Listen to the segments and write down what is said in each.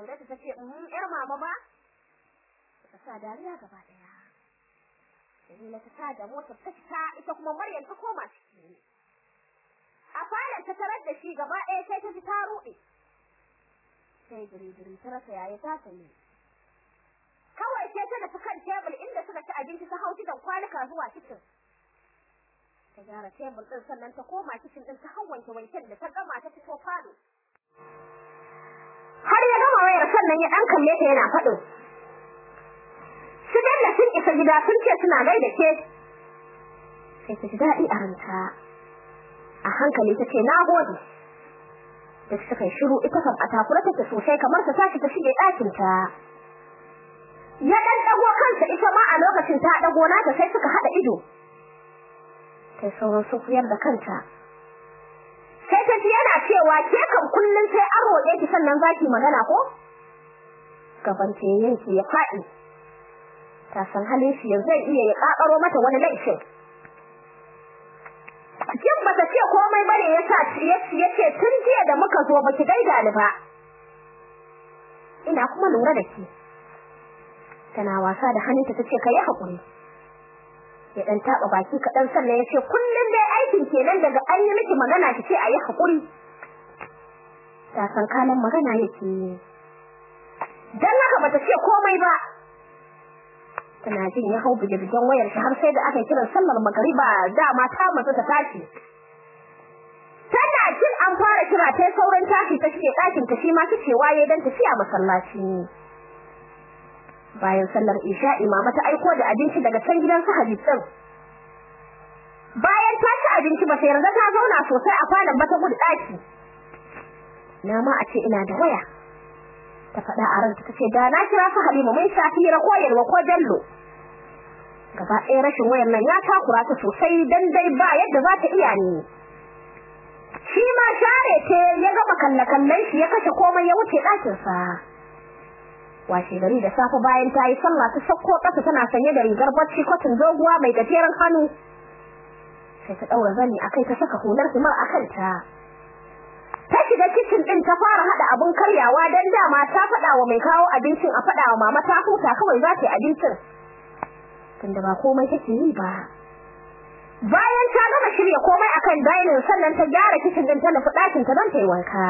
Saudatu ta ce mm yar mama ba? Ta sa dariya gaba ɗaya. Dalila ta sa da motar ta fita ita kuma Maryam ta koma a falon ta tarar da shi gaba ɗaya sai ta ji ta ruɗe. Sai diri-diri ta rasa yaya za ta yi kawai sai ta nufi kan tebul inda suka ci abinci ta hau da kwanuka zuwa kicin. Ta gyara tebul ɗin sannan ta koma kicin ɗin ta hau wanke wanken da ta gama ta fito falo. Wayar sannan ya ɗan kalle ta yana faɗin. Su dalla sun isa gida sun ce suna gaida ke. Sai ta ji daɗi a ranta. A hankali ta ce na gode. Da suka yi shiru ita kan a takura take sosai kamar ta tashi ta shige ɗakinta. Ya ɗan ɗago kansa ita ma a lokacin ta ɗago nata sai suka haɗa ido. Sai sauran sukuyar da kanta. Sai ta ji yana cewa ke kan kullum sai an roƙe ki sannan za ki magana ko? Gaban ta yanki ya faɗi ta san halin shi zai iya ya ƙaƙaro mata wani laifin Jin bata ce komai ba ne yasa ya ce tun jiya da muka zo baki gaida ni ba. Ina kuma lura da ki. Tana wasa da hannunta tace kai haƙuri. Ya dan taba baki kadan sannan ya ce kullun dai aikin kenan daga an yi miki magana ki ce ayi haƙuri. Ta san kalan magana yake. Dan haka bata ce komai ba. tana jin ya hau buge-bugen wayar shi har sai da aka kiran sallar magariba. Dama ta matsa ta tashi. Tana jin an fara kira ta sauran tashi ta shige ɗakin ta shi ma ta ce waye dan tafiya masallaci. Bayan sallar isha'i mama ta aiko da abinci daga can gidan su Habib din bayan ta ci abinci ba sai yarda ta zauna sosai a falon ba ta gudu ɗaki. Na ma a ce ina da waya. Ta faɗa a ranta tace da na kira su Halima mun shafi ra koyarwa ko jallo. Gaba ɗaya rashin wayar nan ya takura ta sosai dan dai ba yadda za ta iya ni. Shi ma share ce ya gama kalle kallon shi ya kashe komai ya wuce ɗakin sa washe gari da safe bayan ta yi sallah ta sakko ƙasa tana sanye da rigar bacci kwatin doguwa mai gajeren hannu. Sai ta ɗaura zani akai ta saka hular himar a kanta. Ta shiga kicin din ta fara hada abun karyawa dan dama ta fada wa mai kawo abincin a fada wa mama ta huta kawai za ta yi abincin. Tunda ba komai take yi ba. Bayan ta gama shirya komai akan dining sannan ta gyara kicin din ta nufi ɗakin ta don ta yi wanka.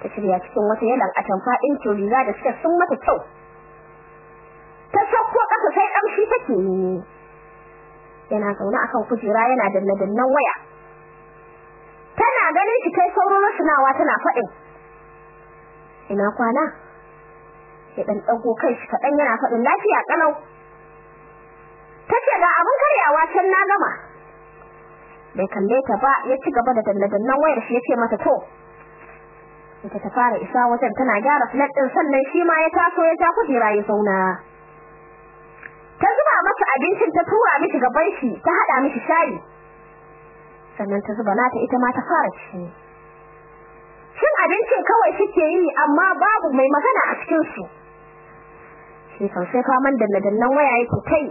Ta shirya cikin wata yalan atamfa ɗin riga da suka sun mata kyau. Ta sauko ƙasa sai ƙamshi take yi. Yana zaune akan kujera yana danne-dannen waya. tana ganin shi kai saurin rasunawa tana faɗin. Ina kwana? Ya dan dago kai shi kadan yana faɗin lafiya kalau tace ga abin karyawa can na gama. Bai kalle ta ba ya ci gaba da danne-dannen wayar shi ya ce mata to. Ita ta fara isa wajen tana gyara flat din sannan shi ma ya taso ya ja kujera ya zauna. Ta zuba masa abincin ta tura mishi gaban shi ta hada mishi shayi. Sannan ta zuba nata ita ma ta fara ci. Cin abincin kawai suke yi amma babu mai magana a cikin su shi kan sai faman danna dannan waya yake kai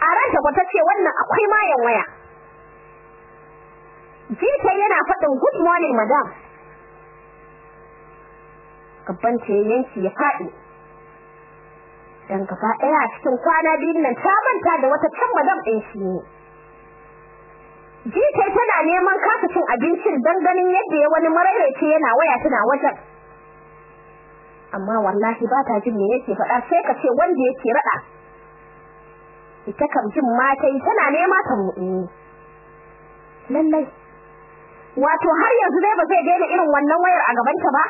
a ranta ta ce wannan akwai mayan waya. Jita yana faɗin good morning madam. Gaban ce yanki ya faɗi. Dan gaba ɗaya a cikin kwana biyun nan ta manta da wata can madam ɗin shi ne. Jita tana neman kasa cin abincin don ganin yadda ya wani maraice yana waya tana wajen. Amma wallahi ba ta jin me yake faɗa sai ka ce wanda yake raɗa. Ita kam jin matai tana nema ta muɗi. Lallai. Wato har yanzu dai ba zai daina irin wannan wayar a gabanta ba?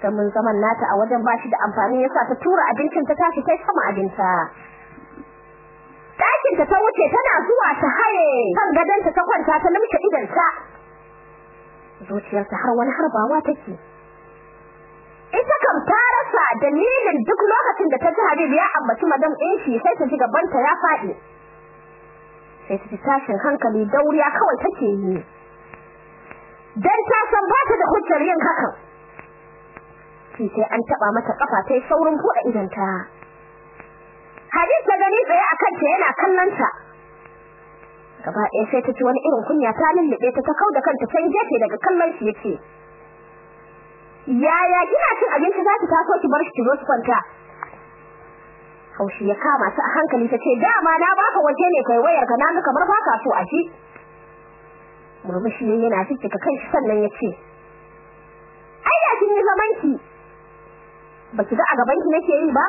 Gamin zaman nata a wajen bashi da amfani yasa ta tura abincin ta tashi kai sama abinta. Ɗakinta ta wuce tana zuwa ta haye kan gadonta ta kwanta ta limshe idanta zuciyarta har wani harbawa take. Ita kam ta rasa dalilin duk lokacin da ta ji Habib ya ambaci madam ɗin shi sai ta ji gabanta ya faɗi. Sai ta ji tashin hankali dauriya kawai take yi. Dan ta san ba ta da hujjar yin hakan. Sai an taba mata kafa tai saurin buɗe idanta Habib ta gani tsaye akan ta yana kallon ta gaba ɗaya sai ta ci wani irin kunya ta lullube ta ta kauda kanta can gefe daga kallon shi ya ce yaya kina cin abinci? Za ki taso ki bar shi ki zo ki kwanta. Haushi ya kama ta a hankali ta ce dama na baka waje ne kai wayar ka na kamar baka so a ji. Murmushi yana fiffika kanshi sannan ya ce ai da kin yi zaman ki baki ga a gaban ki nake yi ba?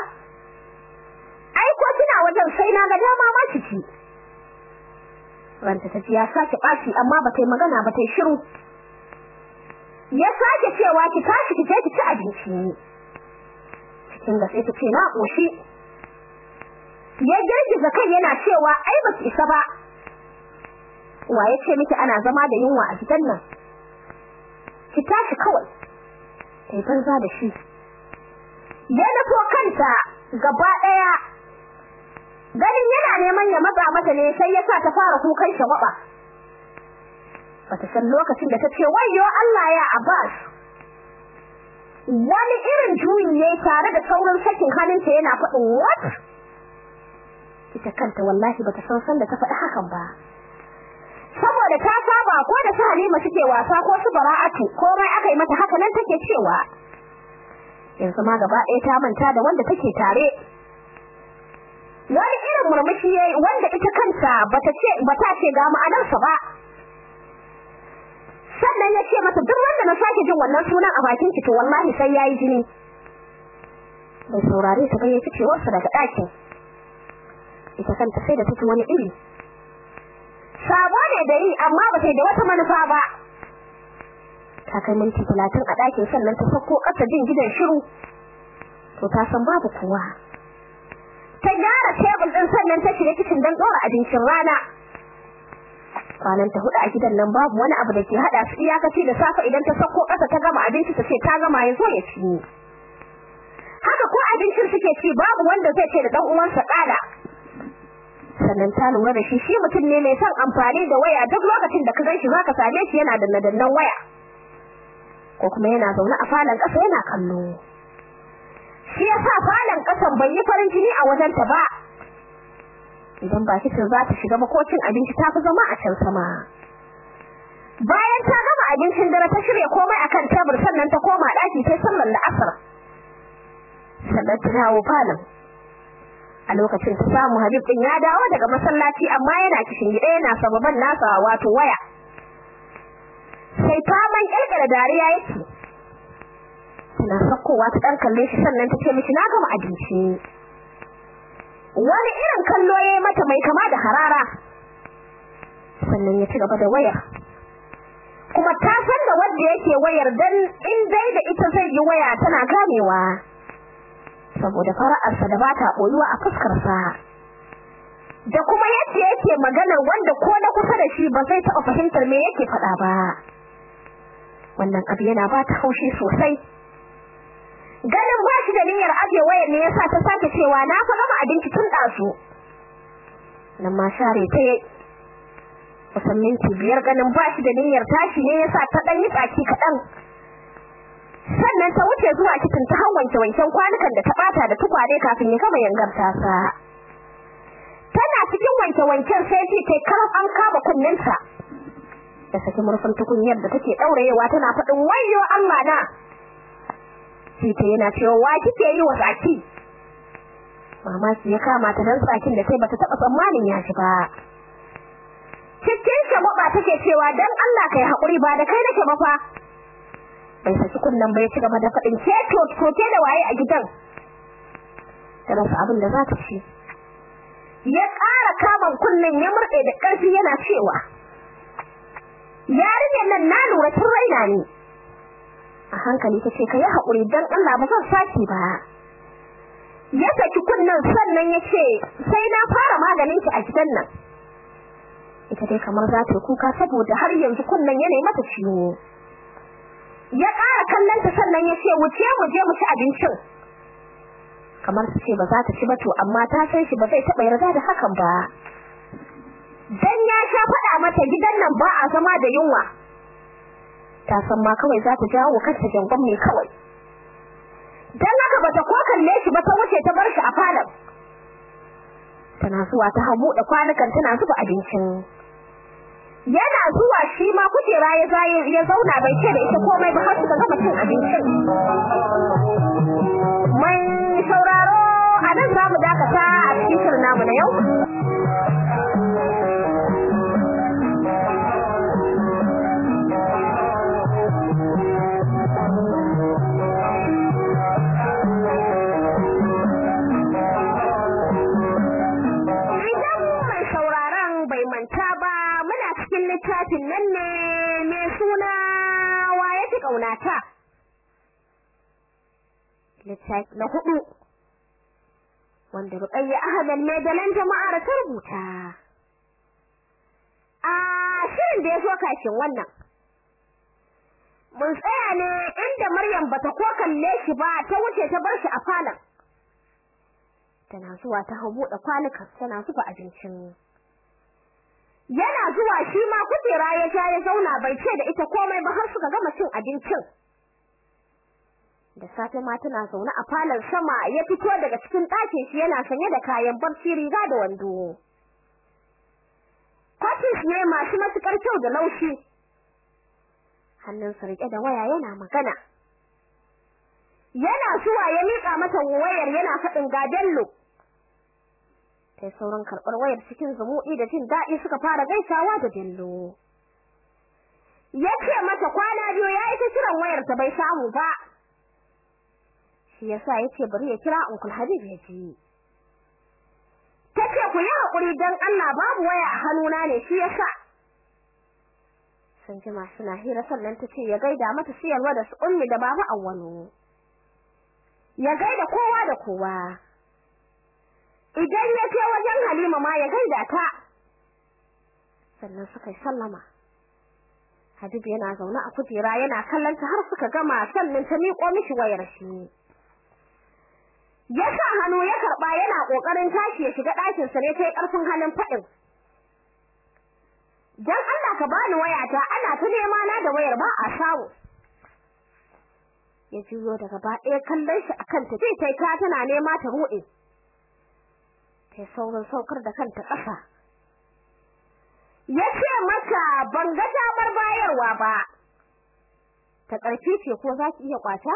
Wajen sai na ga dama ma ki ci. Ranta ta ya sake ɓaci amma ba ta yi magana ba ta yi shiru. Ya sake cewa ki tashi ki je ki ci abinci cikin da sai ta ce na ƙoshi. Ya girgiza kai yana cewa ai ba ki isa ba. Wa ya ce miki ana zama da yunwa a gidan nan? Ki tashi kawai kai banza da shi. Ya nufo kanta gaba ɗaya. Ganin yana neman ya matsa mata ne sai ya sa ta fara kukan shagwaba. Bata san lokacin da ta ce wayyo Allah ya Abbas. Wani irin juyi ne tare da saurin sakin hannunta yana faɗin what? Ita kanta wallahi bata san san da ta faɗi hakan ba. Saboda ta saba ko da su Halima suke wasa ko su Bara'atu komai aka yi mata haka nan take cewa. Yanzu ma gaba ɗaya ta manta da wanda take tare. Wani irin murmushi yayi wanda ita kanta bata ce bata ce ga ma'anarsa ba. Sannan ya ce mata duk wanda na sake jin wannan sunan a bakin ki to wallahi sai yayi jini. Bai saurare ta ba ya fice daga ɗakin. Ita kanta sai da take wani iri. Sabo ne da yi amma ba sai da wata manufa ba. Ta kai minti talatin a ɗakin sannan ta sauko ƙasa jin gidan shiru. To ta san babu kowa. Ta gyara tebul ɗin sannan ta shiga kicin don ɗora abincin rana. Kwanan ta huɗu a gidan nan babu wani abu da ke hada su iyakaci da safe idan ta sauko ƙasa ta gama abinci ta ce ta gama ya zo ya ci haka ko abincin suke ci babu wanda zai ce da dan uwansa ƙala. Sannan ta lura da shi shi mutum ne mai son amfani da waya duk lokacin da ka gan shi zaka same shi yana danna dannan waya. Ko kuma yana zaune a falon ƙasa yana kallo. Shi yasa falon ƙasan bai yi farin jini a wajenta ba. Idan ba kicin za ta shiga makocin abinci ta fi zama a can sama. Bayan ta gama abincin dare ta shirya komai akan tebur sannan ta koma ɗaki sai sallar la'asar. Sannan ta dawo falon. A lokacin ta samu Habib din ya dawo daga masallaci amma yana cikin gida yana sababan nasa wato waya. Sai faman kirkira dariya yake tana sakkowa ta dan kalle shi sannan ta ce mishi na gama abinci. Wani irin kallo yayi mata mai kama da harara. Sannan ya ci gaba da wayar. Kuma ta san da wanda yake wayar dan in dai da ita zai yi waya tana ganewa. Saboda fara'arsa da bata boyuwa a fuskarsa. Da kuma yadda yake maganar wanda ko na kusa da shi ba zai taɓa fahimtar me yake faɗa ba. Wannan abu yana ba ta haushi sosai. Ganin ba shi da niyyar aje wayar ne yasa ta sake cewa na fa gama abinci tun ɗazu. Nan ma share ta yi kusan minti biyar ganin ba shi da niyyar tashi ne yasa ta ɗan yi tsaki kaɗan. Sannan ta wuce zuwa kicin ta har wanke wanken kwanukan da ta bata da tukwane kafin ya gama yangarta sa tana cikin wanke wanken sai ji kai karam an kama kunninta. Da saki murfin tukunyar da take daurayewa tana faɗin wayyo Allah na. Sai ta yana cewa wa kike yi wa tsaki mamaki ya kama ta dan tsakin da sai bata taba tsammanin ya shi ba. Cikin shagwaba take cewa dan Allah kai haƙuri ba da kai nake ba fa. Bai saki kunnan bai ci gaba da faɗin ke to to ke da waye a gidan? Ta rasa abin da za ta ci. Ya ƙara kaman kunnen ya murɗe da ƙarfi yana cewa yarinyar nan na lura tun raina ne. A hankali ta ce ka yi haƙuri don Allah ba zan sake ba. Ya saki kunnen sannan ya ce sai na fara maganin ki a gidan nan. Ita dai kamar za ta kuka saboda har yanzu kunnen ya mata ciwo ya ƙara kallon ta sannan ya ce wuce mu je mu ci abincin. Kamar su ce ba za ta ci ba to amma ta san shi ba zai taɓa yarda da hakan ba. Dan ya sha faɗa mata gidan nan ba a zama da yunwa. Ta san ma kawai za ta jawo kanta jangon ne kawai. Dan haka bata ko kalle shi ba ta wuce ta bar shi a falon. Tana zuwa ta hamu da kwanukan tana zuba abincin. Yana zuwa shi ma kujera ya zaye ya zauna bai ce da ita komai ba har suka gama cin abincin. Mai sauraro a nan za mu dakata a cikin shirin namu na yau. Ƙaunata. Littafi na huɗu wanda Ruqayya Ahmad mai dalan jama'ar ta rubuta. A shirin da ya so kafin wannan. Mun tsaya ne inda Maryam bata ko kalle shi ba ta wuce ta bar shi a falon. Tana zuwa ta hau buɗe kwanukan tana zuba abincin. Yana zuwa shi ma kujera ya sha ya zauna bai ce da ita komai ba har suka gama cin abincin. Da safe ma tana zaune a falon sama ya fito daga cikin ɗakin shi yana sanye da kayan barci riga da wando. Kwatis ne masu matuƙar kyau da laushi. Hannunsa riƙe da waya yana magana. Yana zuwa ya miƙa mata wayar yana faɗin ga Bello. Sai sauran karɓar wayar cikin zumuɗi da jin daɗi suka fara gaisawa da Bello. Ya ce mata kwana biyu ya ita kiran wayar ta bai samu ba. Shi yasa ya ce bari ya kira Uncle Habib ya ji. Ta ce ku yi haƙuri don Allah babu waya a hannuna ne shi yasa. Sun jima suna hira sannan ta ce ya gaida mata siyarwa da su ummi da baba awwalu. Ya gaida kowa da kowa. Idan ya ce wajen Halima ma ya gaida ta. Sannan suka yi sallama. Habib yana zaune a kujera yana kallon ta har suka gama sannan ta miƙo mishi wayar shi. Ya sa hannu ya karɓa yana ƙoƙarin tashi ya shiga ɗakin sa ne sai ƙarfin halin faɗin. Dan Allah ka bani wayata ana ta nema na da wayar ba a samu. Ya juyo daga ba ɗaya kallon shi akan ta sai kai ta tana nema ta ruɗe. Sai saurin saukar da kanta ƙasa. Ya ce mata ban ga damar bayarwa ba, ta ƙarfi ce ko za ki iya ƙwata?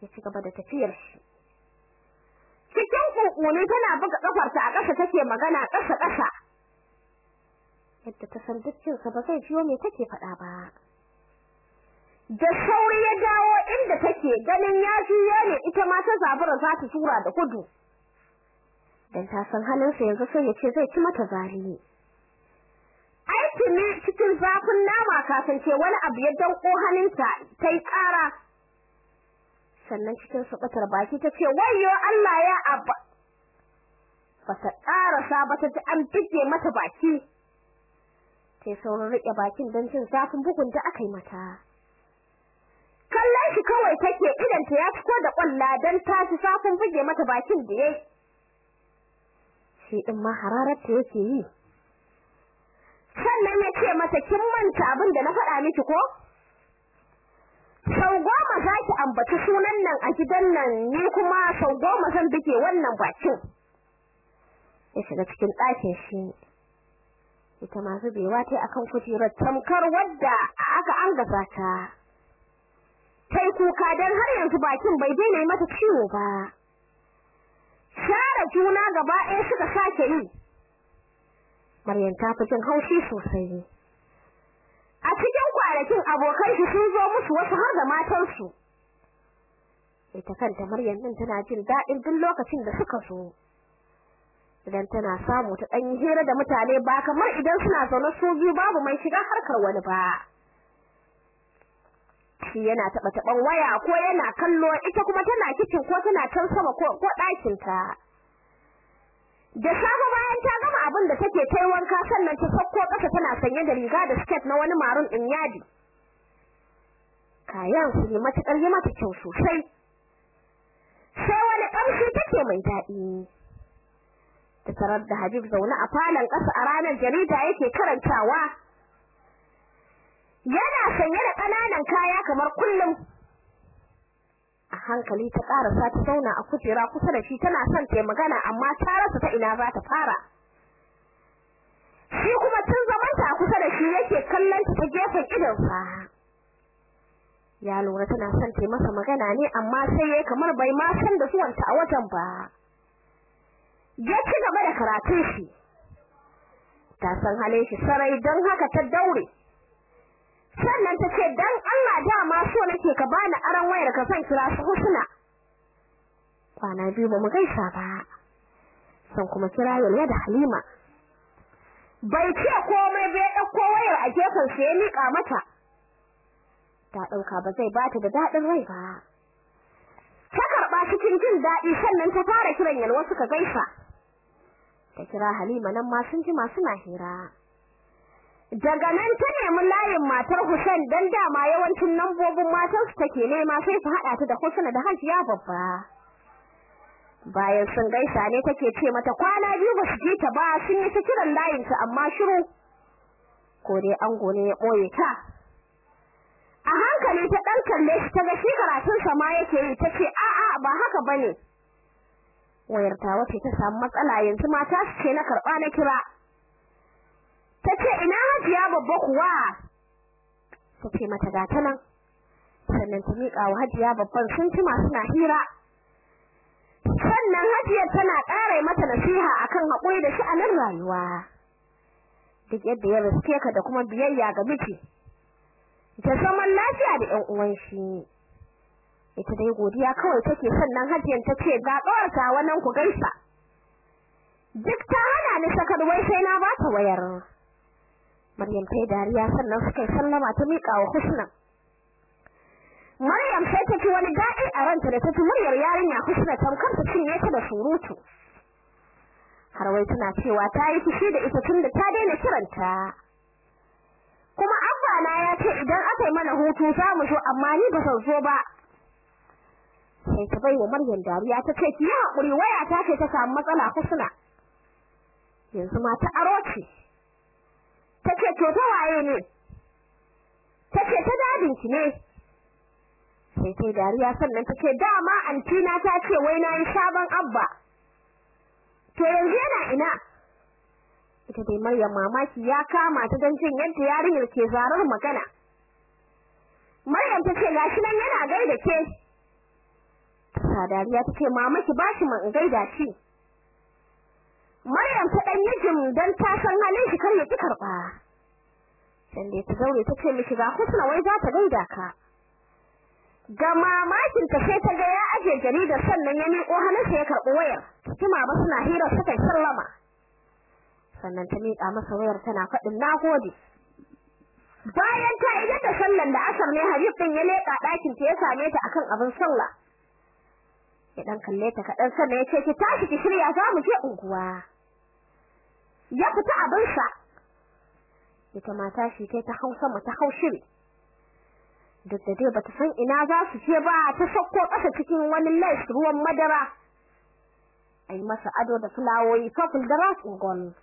Ya ci gaba da tafiyar shi. Cikin ƙunƙuni tana buga ƙafarta a ƙasa take magana ƙasa-ƙasa. Yadda ta san dukkinsa ba zai jiyo me take faɗa ba. Da sauri ya dawo inda take ganin ya juyo ne ita ma ta zabura za ta tura da gudu. Dan ta san halinsa yanzu sai ya ce zai ci mata aiki ne cikin zafin nama kafin ce wani abu ya danko hannunta ta yi ƙara. Sannan cikin sukatar baki ta ce wayyo Allah ya abba bata ƙarasa ba ta ji an bige mata baki. Sai saurin riƙe bakin don jin zafin bugun da aka yi mata. Kallon shi kawai take idanta ya fito da ƙwalla don ta ji zafin buge mata bakin da yayi shi din ma hararta yake yi. Sannan ya ce mata kin manta abin da na faɗa miki ko? Sau goma za ki ambaci sunan nan a gidan nan ni kuma sau goma zan bige wannan bakin. Ya shiga cikin ɗakin shi. Ita ma zubewa ta akan kujerar tamkar wadda aka angaza ta. Tai kuka don har yanzu bakin bai daina mata ciwo ba. Share juna gaba ɗaya suka sake yi. Maryam ta fi jin haushi sosai. A cikin kwanakin abokan shi sun zo musu wasu har da matansu. Ita kanta Maryam din tana jin daɗin duk lokacin da suka zo. Idan tana samu ta ɗan hira da mutane ba kamar idan suna zaune su biyu babu mai shiga harkar wani ba. Shi yana taɓa taɓan waya ko yana kallo ita kuma tana kicin ko tana can sama ko ko ɗakin ta da safe bayan ta gama abin da take tai wanka sannan ta sauko ƙasa tana sanye da riga da skirt na wani marun ɗin yadi. Kayan su ne matuƙar yi mata kyau sosai. Sai wani kamshi take mai daɗi. Ta tarar da Habib zaune a falon ƙasa a ranar jarida yake karantawa. Yana sanye da ƙananan kaya kamar kullum. A hankali ta ƙarasa ta zauna a kujera kusa da shi tana son ta magana amma ta rasa ta ina za ta fara. Shi kuma tun zamanta a kusa da shi yake kallon ta gefen idonsa. Ya lura tana son ta masa magana ne amma sai yayi kamar bai ma san da zuwanta a wajen ba. Ya ci gaba da karatun shi. Ta san halin shi sarai don haka ta daure. Sannan ta ce dan Allah dama so nake ka bani aran wayar ka san kira su husna. Kwana biyu ba mu gaisa ba san kuma kira Yalya da Halima. Bai ce komai bai ɗauko wayar a gefen sa ya mika mata. Ta ɗauka ba zai bata da daɗin rai ba. Ta karɓa cikin jin daɗi sannan ta fara kiran Yalwa suka gaisa. Ta kira Halima nan ma sun ji masu hira. Daga nan ta nemi layin matar Hussein dan dama yawancin lambobin matan su take nema sai su hada ta da Husna da Hajiya babba. Bayan sun gaisa ne take ce mata kwana biyu ba su ji ta ba sun yi ta kiran layin ta amma shiru. Ko dai ango ne ya ɓoye ta. A hankali ta dan kalle shi ta ga shi karatun sa ma yake yi tace a a ba haka ba ne wayar ta wace ta samu matsala yanzu mata su ce na karɓa na kira. Tace ina hajiya babba kuwa? Tace mata ga ta nan. Sannan ta miƙa wa hajiya babban sun masu na hira. Sannan hajiyar tana ƙara mata nasiha akan haƙuri da sha'anin rayuwa duk yadda ya riske ka da kuma biyayya ga miji. Ta zaman lafiya da ƴan uwan shi. Ita dai godiya kawai take sannan hajiyar ta ce ga ƙawarta wannan ku gaisa. Duk ta hana ni sakar wai sai na ba ta wayar. Maryam ta yi dariya sannan suka sallama ta miƙa wa Husna. Maryam sai ta ci wani daɗi a ranta da ta ci muryar yarinya Husna tamkar ta cinye ta da surutu. Har wai tana cewa ta yi fushi da ita tun da ta daina kiranta. Kuma abba na ya ce idan aka yi mana hutu za mu zo amma ni ba zan zo ba. Sai ta bai wa Maryam dariya ta ce ki yi haƙuri waya ta ce ta samu matsala Husna. Yanzu ma ta aro ce. Tace to ta waye ne? Tace ta daɗin ki ne. Sai sai dariya sannan tace dama antina ta ce wai na yi sabon abba. To yanzu yana ina? Ita dai Maryam mamaki ya kama ta dan jin yadda yarinyar ke zarar magana. Maryam tace gashi nan yana gaida ke. Ta dariya tace mama ki bashi man gaida shi. Maryam ta dan yi jim dan ta san halin shi kar ya ki karɓa. Sai dai ta zaure ta ce mishi ga Husna wai za ta gaida ka. Ga mamakin ta sai ta ga ya aje jaridar sannan ya miƙo hannunsa ya karɓi wayar. Tuma ba suna hira suka sallama. Sannan ta miƙa masa wayar tana faɗin nagode. Bayan ta idan da sallan da asar ne Habib din ya leƙa ɗakin ta ya same ta akan abin sallah. Ya dan kalle ta kaɗan sannan ya ce ki tashi ki shirya za mu je unguwa. Ya fita abinsa. Ita mata shi kai ta hausa mu ta haushiri duk da dai bata san ina za su je ba ta sauko ƙasa cikin wani lace ruwan madara. Ai masa ado da fulawoyi purple da ratsin gold.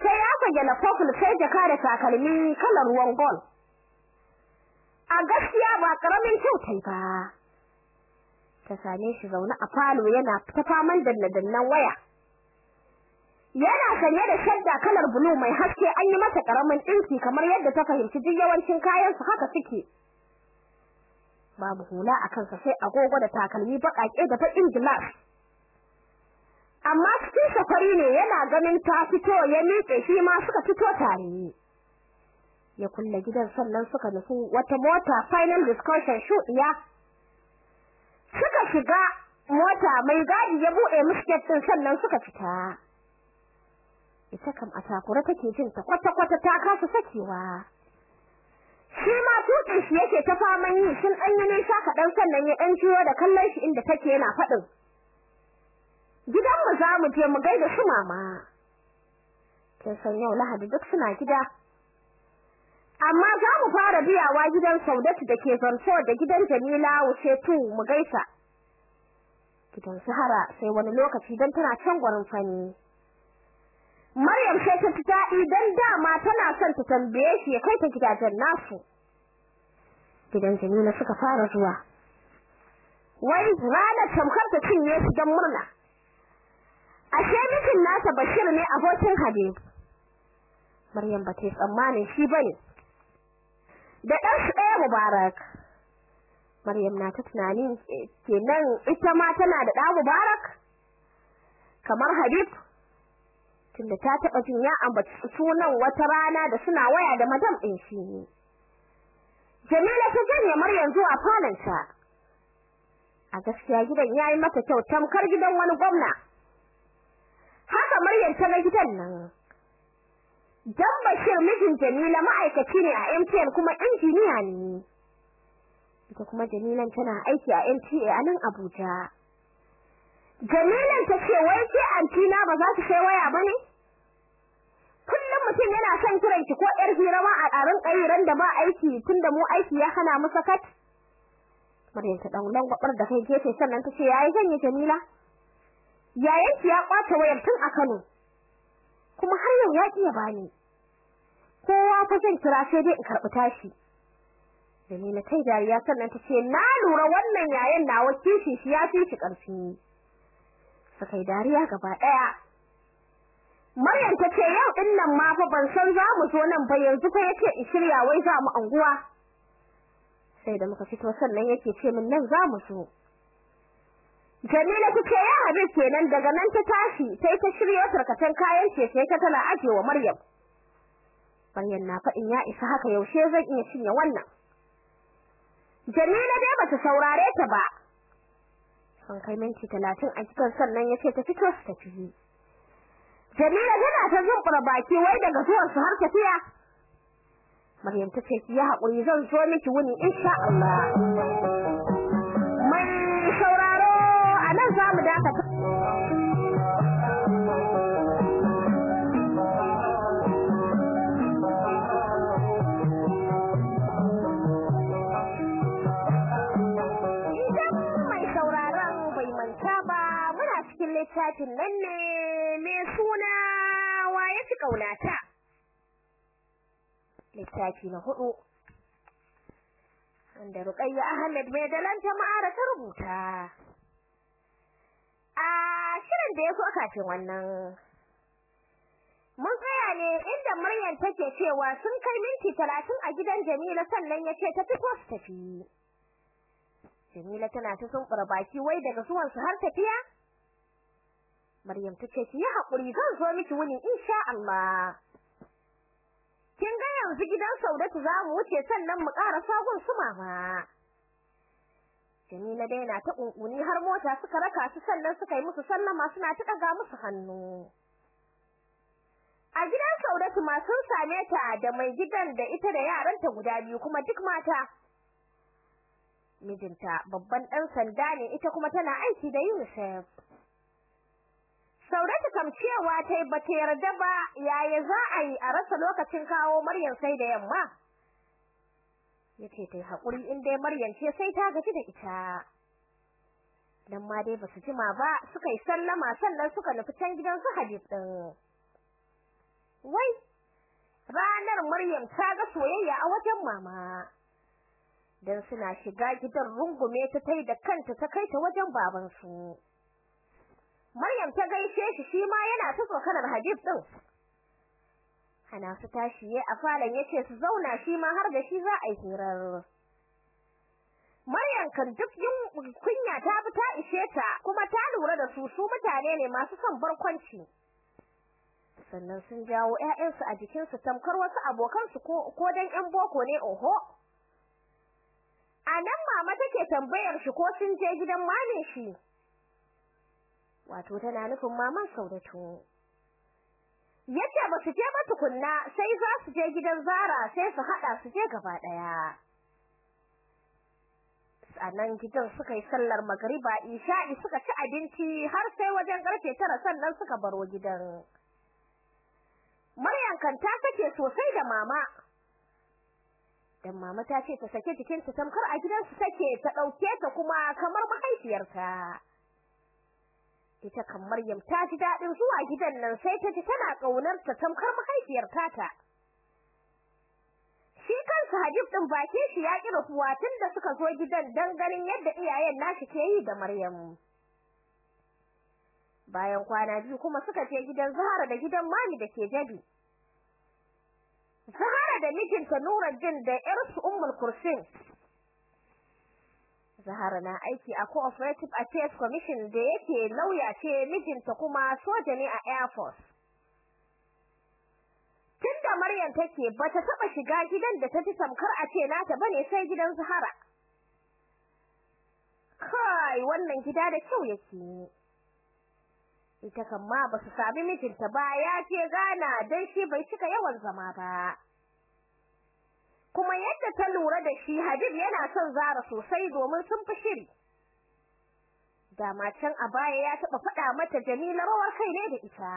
Sai ya fage la purple sai jaka da takalmi kalar ruwan gold. A gaskiya ba ƙaramin kyautai ba. Ta same shi zaune a falo yana ta faman danna-dannan waya. Yana sanye da shadda kalar blue mai haske an yi masa ƙaramin dinki kamar yadda ta fahimci duk yawancin kayan su haka suke. Babu hula a kansa sai agogo da takalmi baƙaƙe da baƙin glass. Amma cikin safari ne yana ganin ta fito ya miƙe shi ma suka fito tare. Ya kulle gidan sannan suka nufi wata mota final discussion shuɗiya. Suka shiga mota mai gadi ya buɗe musu sannan suka fita. Ita kam a takura take jin ta kwata kwata ta kasa sakewa. Shi ma tukin shi yake ta faman yi sun dan yi nisa kaɗan sannan ya dan jiyo da kallon shi inda take yana faɗin. Gidan mu za mu je mu gaida su mama. Kin san yau lahadi duk suna gida. Amma za mu fara biyawa gidan Saudatu da ke Zanto da gidan Jamila wuce tu mu gaisa. Gidan Sahara sai wani lokaci dan tana can gwarin fani. Maryam sai ta fita idan dama tana son ta tambaye shi ya kai ta gidajen nasu. Gidan Jamila suka fara zuwa. Wai ranar tamkar ta cinye su dan murna. Ashe mijin nasa Bashir ne abokin Habib Maryam ba ta yi tsammanin shi ba ne da ɗan su ɗaya Mubarak. Maryam na ta tunanin kenan ita ma tana da ɗa Mubarak? Kamar Habib. Tunda ta taɓa jin ya ambaci sunan wata rana da suna waya da madam ɗin shi Jamila ta janye Maryam zuwa falonta a gaskiya gidan yayi mata kyau tamkar gidan wani gwamna haka Maryam ta ga gidan nan Dan Bashir mijin Jamila ma'aikaci ne a MTN kuma injiniya ne. Ita kuma Jamilan tana aiki a NTA a nan Abuja. Jamilan ta ce wai ke anti na ba za ki sai waya ba ne? Mutum yana son kiran ki ko yar hira ma a ƙarin ƙayiran da ba aiki tunda mu aiki ya hana mu sakat. Maryam ta dan langwabar da kai gefe sannan ta ce yayi zan yi Jamila. Yayan ki ya ƙwace wayar tun a Kano. kuma har yau ya iya bani kowa fa zan kira sai dai in karɓi tashi Jamila tai dariya sannan ta ce na lura wannan yayan nawa kishi shi ya fi shi ƙarfi sakai dariya gaba ɗaya Maryam ta ce yau ɗin nan ma fa ban san za mu zo nan ba yanzu fa ya ce in shirya wai za mu anguwa sai da muka fito sannan yake ce min nan za mu zo Jamila ta ce ya Habib kenan daga nan ta tashi sai ta shiryo tarkatan kayan ce sai ta tana ajewa Maryam. Maryam na faɗin ya isa haka yaushe zan iya cinye wannan. Jamila dai bata saurare ta ba. Sun kai minti talatin a cikin sannan ya ce ta fito su tafi. Jamila tana ta zumbura baki wai daga zuwan su har tafiya. Maryam ta ce ki yi haƙuri zan zo miki wuni insha Allah. Mai sauraro a nan za mu dakata. Idan mai sauraron bai manta ba muna cikin littafin nan ne suna wa ya fi ƙaunata. Littafi na huɗu. Wanda Ruqayya Ahmed mai dalanta ma'ara ta rubuta. A shirin da ya so kafin wannan. Mun tsaya ne inda Maryam take cewa sun kai minti talatin a gidan Jamila sannan ya ce ta fito su tafi. Jamila tana ta sunkura baki wai daga zuwan su har tafiya? Maryam ta ce ki yi haƙuri zan zo miki wuni insha Allah. Kin ga yanzu gidan Saudatu za mu wuce sannan mu ƙara sagun su mama. Jamila dai na ta kunkuni har mota suka raka su sannan suka yi musu sallama suna ta daga musu hannu. A gidan Saudatu ma sun same ta da mai gidan da ita da yaranta guda biyu kuma duk mata. Mijinta babban ɗan sanda ne ita kuma tana aiki da UNICEF. Saudatu kam cewa ta yi bata yarda ba yaya za a yi a rasa lokacin kawo Maryam sai da yamma. ya ce tai haƙuri in dai Maryam ce sai ta gaji da ita. Dan ma dai ba su jima ba suka yi sallama sannan suka nufi can gidan su Habib din wai ranar Maryam ta ga soyayya a wajen mama. Dan suna shiga gidan rungume ta tai da kanta ta kai ta wajen baban su Maryam ta gaishe shi shi ma yana ta tsokanar Habib din Hana su tashi ya a falon ya ce su zauna shi ma har da shi za a yi hirar. Maryam kan duk yin kunya ta bi ta ishe ta kuma ta lura da su su mutane ne masu son barkwanci. Sannan sun jawo ƴaƴansu a jikinsu tamkar wasu abokansu ko ko dan ƴan boko ne oho. A nan mama take tambayar shi ko sun je gidan mamin shi. Wato tana nufin maman Saudatu. ya ce ba su je ba tukunna sai za su je gidan Zara sai su hada su je gaba ɗaya sanan gidan suka yi sallar magriba isha'i suka ci abinci har sai wajen ƙarfe tara sannan suka baro gidan. Maryam kan ta sake sosai da mama. Dan mama ta ce ta sake jikinta tamkar a gidansu take ta ɗauke ta kuma kamar mahaifiyarta. Ita kan Maryam ta ji daɗin zuwa gidan nan sai ta ji tana ƙaunar ta tamkar mahaifiyar tata. Shi kansa Habib din bakin shi ya kira kuwa tunda suka zo gidan dan ganin yadda iyayen nashi ke yi da Maryam. Bayan kwana biyu kuma suka je gidan Zahara da gidan Mami da ke Jabi. Zahara da mijinta Nuruddin da ƴarsu Ummul Kursin. Zahara na aiki a Cooperative Affairs Commission da yake lauya ce mijinta kuma soja ne a Air Force. Tunda Maryam take bata taba shiga gidan da ta ji tamkar a ce nata ba ne sai gidan Zahara Kai wannan gida da kyau yake ita kan ma ba su sami mijinta ba ya ce gana dan shi bai cika yawan zama ba. Kuma yadda ta lura da shi Habib yana son Zara sosai domin sun fi shiri dama can a baya ya taba faɗa mata Jamila rawar kai ne da ita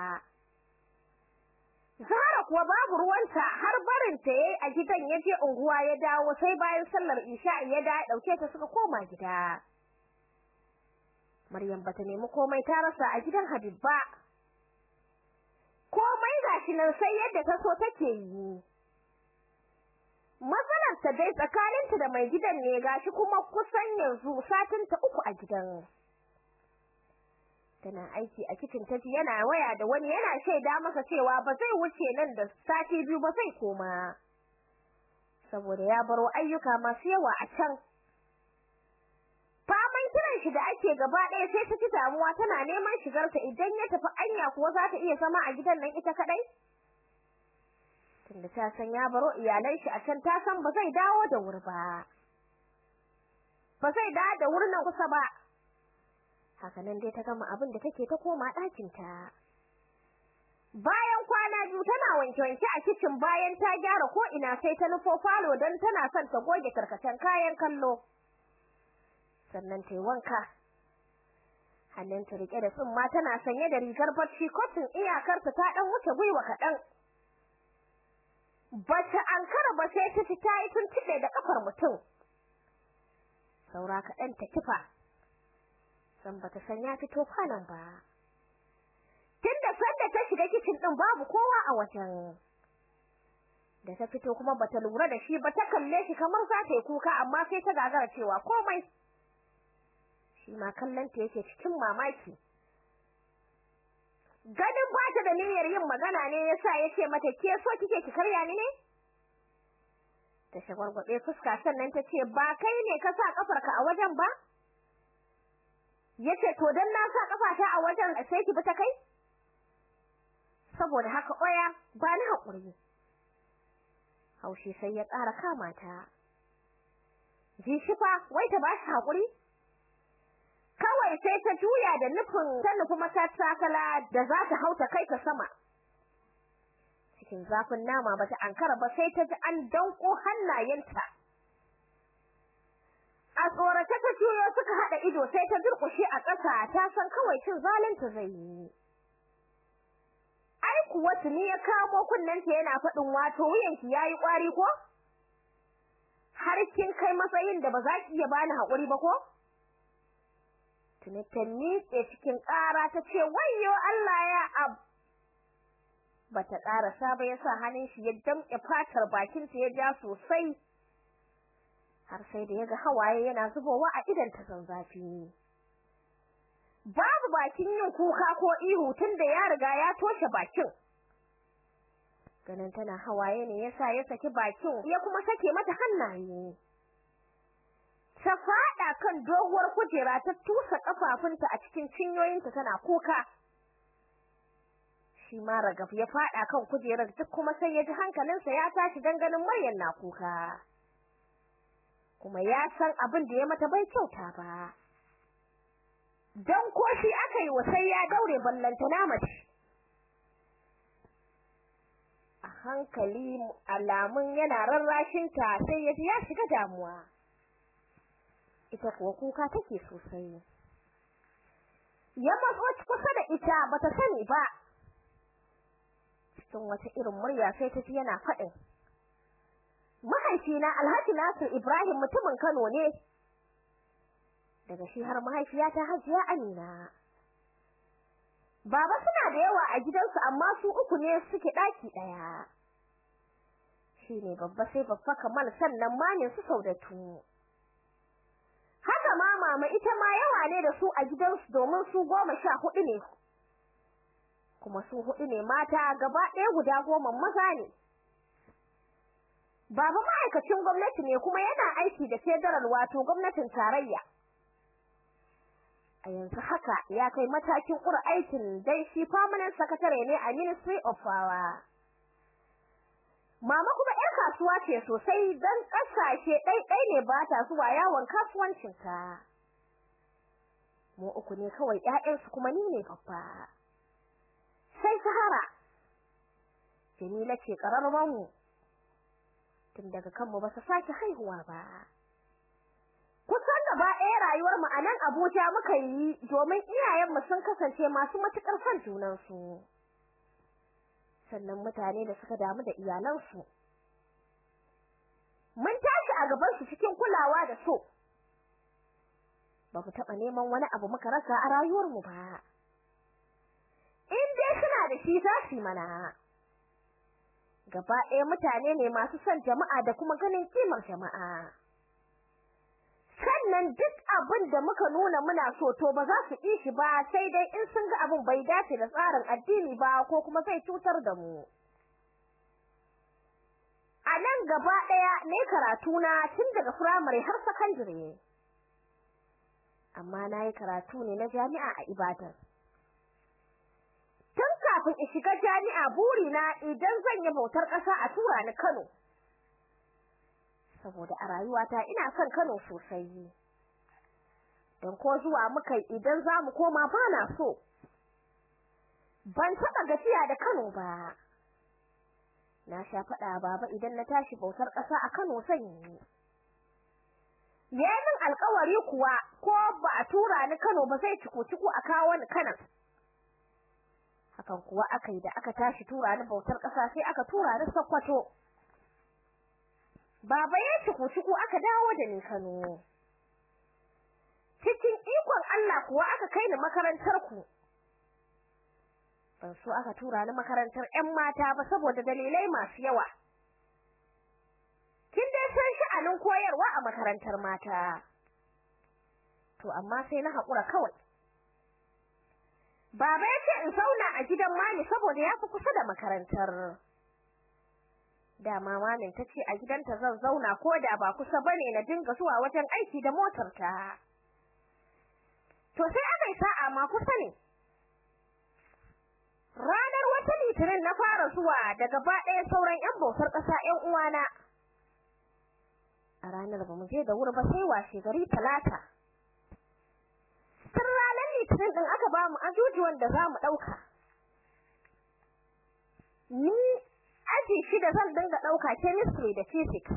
Zara kuwa babu ruwanta har barin ta yayi a gidan ya je unguwa ya dawo sai bayan sallar isha ya da ɗauke ta suka koma gida Maryam bata nemi komai ta rasa a gidan Habib ba. Komai gashi nan sai yadda ta so take yi. Matsalar ta dai tsakaninta da mai gidan ne gashi kuma kusan yanzu satin ta uku a gidan. Tana aiki a kitchen ta ji yana waya da wani yana shaida masa cewa ba zai wuce nan da sati biyu ba zai koma. Saboda ya baro ayyuka masu yawa a can. faman kiran shi da ake gaba ɗaya sai ta ci damuwa tana neman shigarta idan ya tafi anya kuwa za ta iya zama a gidan nan ita kadai tunda ta san ya baro iyalan shi a can ta san ba zai dawo da wuri ba. Ba zai dawo da wurin nan kusa ba. Haka nan dai ta gama abin da take ta koma ɗakin ta bayan kwana biyu tana wanke-wanke a kicin bayan ta gyara ko ina sai ta nufo falo don tana son ta goge tarkacen kayan kallo. Sannan ta yi wanka. Hannunta riƙe da tsumma tana sanye da rigar bacci kotun iyakarta ta dan wuce gwiwa kaɗan. Bata ankara ba sai ta ci ta yi tuntuɓe da kafar mutum. Saura kaɗan ta kifa san bata san ya fito kwanan ba. Tunda sanda ta shiga kicin din babu kowa a wajen. Da ta fito kuma bata lura da shi ba ta kalle shi kamar za ta yi kuka amma sai ta gagara cewa komai. Shi ma kallon ta yake cikin mamaki. Ta niyyar yin magana ne yasa ya ce mata ke so kike ki karya ni ne? Ta shagwargwabe fuska sannan ta ce ba kai ne ka sa kafarka a wajen ba? Yace to dan na sa kafata a wajen sai ki bi ta kai? Saboda haka oya ba ni haƙuri haushi sai ya ƙara kama ta. Ji shi fa wai ta ba shi haƙuri kawai sai ta juya da nufin ta nufi matattakala da za ta hauta kai ta sama. Cikin zafin nama bata ankara ba sai ta ji an danko hannayenta. A tsorace ta juyo suka haɗa ido sai ta durƙushe a ƙasa ta san kawai cin zalunta zai yi. Ai kuwa tuni ya kamo kunnenta yana faɗin wato wuyanki yayi ƙwari ko? Har kin kai matsayin da ba za ki iya bani haƙuri ba ko? Tuni ta cikin ƙara ta ce wayyo Allah ya ab bata ƙarasa ba yasa hannun shi ya damƙe fatar bakin ta ya ja sosai. Har sai da yaga hawaye yana zubowa a idan ta san zafi babu bakin yin kuka ko ihu tunda ya riga ya toshe bakin. Ganin tana hawaye ne yasa ya saki bakin ya kuma sake mata hannaye. Ta fada kan doguwar kujera ta tusa kafafunta a cikin cinyoyinta tana kuka. Shi ma ragaf ya fada kan kujerar duk kuma sai ya ji hankalinsa ya tashi dan ganin Maryam na kuka. Kuma ya san abin da ya mata bai kyauta ba. Dan ko shi aka yi wa sai ya daure ballanta na mace. A hankali alamun yana rarrashin ta sai ya ji ya shiga damuwa. Ita kuwa kuka take sosai ya matso kusa da ita bata sani ba. Cikin wata irin murya sai ta ji yana faɗin mahaifina Alhaji Nasir Ibrahim mutumin Kano ne. Daga shi har mahaifiyata Hajiya Amina. Baba suna da yawa a gidansu amma su uku ne suke daki ɗaya shine babba sai babba kamal sannan mamin su saudatu. Mama ita ma yawa ne da su a gidansu domin su goma sha huɗu ne. Kuma su huɗu ne mata gaba ɗaya guda goma maza ne. Baba ma'aikacin gwamnati ne kuma yana aiki da federal wato gwamnatin tarayya. A yanzu haka ya kai matakin ƙura aikin dai shi permanent secretary ne a ministry of power. Mama kuma ƴar kasuwa ce sosai dan ƙasashe ɗaiɗai ne ba ta zuwa yawon kasuwancinta. Mu uku ne kawai ƴaƴansu kuma ni ne babba. Sai Sahara Jamila ce ƙararrawar mu. Tun daga kanmu ba su sake haihuwa ba. Kusan gaba ɗaya rayuwar mu a nan Abuja muka yi domin iyayenmu sun kasance masu matuƙar son junansu. Sannan mutane da suka damu da iyalansu. Mun tashi a gaban su cikin kulawa da so. Ba mu taɓa neman wani abu muka rasa a rayuwar mu ba. In dai suna da shi za su mana. Gaba ɗaya mutane ne masu son jama'a da kuma ganin kimar jama'a. Sannan duk abin da muka nuna muna so to ba za su shi ba sai dai in sun ga abin bai dace da tsarin addini ba ko kuma zai cutar da mu. A nan gaba ɗaya ne karatu na tun daga firamare har sakandare. Amma na yi karatu ne na jami'a a Ibadan. Tun kafin in shiga jami'a burina idan zan yi bautar ƙasa a tura ni Kano. Saboda a rayuwata ina son Kano sosai dan ko zuwa muka idan za mu koma bana so. Ban taba gajiya da Kano ba. Na sha fada baba idan na tashi bautar ƙasa a Kano zan yi. Yayin alƙawari kuwa ko ba a tura ni Kano ba sai ciko ciko a kawo ni Kano hakan kuwa akai da aka tashi tura ni bautar ƙasa sai aka tura ni Sokoto Baba ya shiku-shiku aka dawo da ni Kano. Cikin ikon Allah kuwa aka kai ni makarantar ku. Ban so aka tura ni makarantar ƴan mata ba saboda dalilai masu yawa. Sha'anin koyarwa a makarantar mata. To amma sai na haƙura kawai. Baba ya ce in zauna a gidan mani saboda ya fi kusa da makarantar. dama mamin tace a gidanta zan zauna ko da ba kusa ba ne na dinga zuwa wajen aiki da motar ta to sai aka yi sa'a ma kusa ne ranar wata litinin na fara zuwa da gaba ɗaya sauran ƴan bautar ƙasa ƴan uwana a ranar ba mu je da wuri ba sai washe gari talata. Tun ranar litinin ɗin aka ba mu ajujuwan da za mu ɗauka. Ni aji shida zan dinga ɗauka chemistry da physics.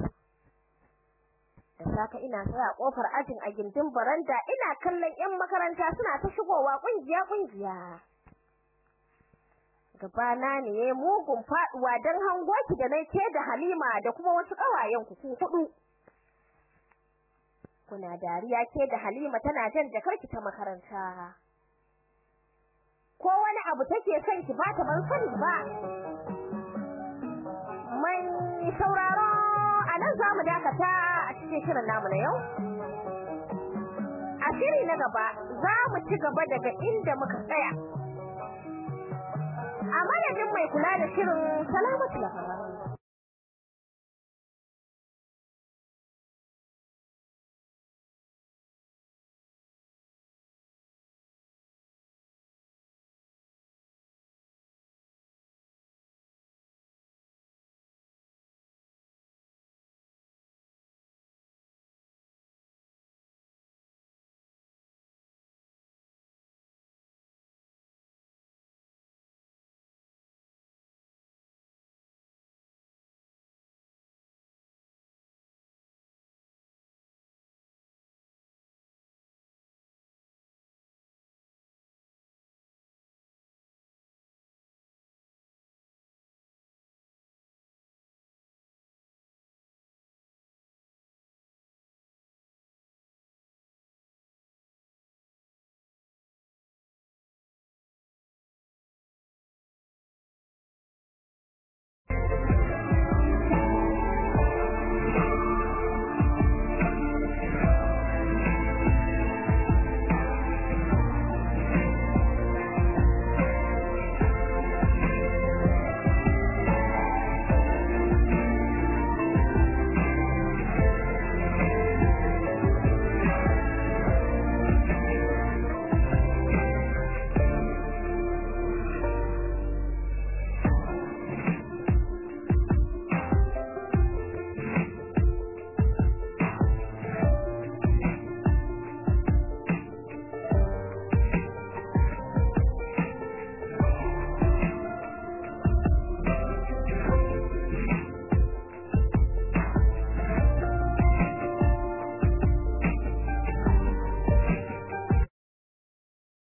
Da saka ina tsaya ƙofar ajin a gindin baranda ina kallon ƴan makaranta suna ta shigowa ƙungiya ƙungiya gabana ne mugun faɗuwa dan hangoki da nake da Halima da kuma wasu kawayen ku huɗu kuna dariya ke da Halima tana jan jakarki ta makaranta. Ko wani abu take son ki ba ta ban sani ba. Mai sauraro a nan za mu dakata a cikin shirin namu na yau. A shiri na gaba za mu ci gaba daga inda muka tsaya. A madadin mai kula da shirin salamatu labaran.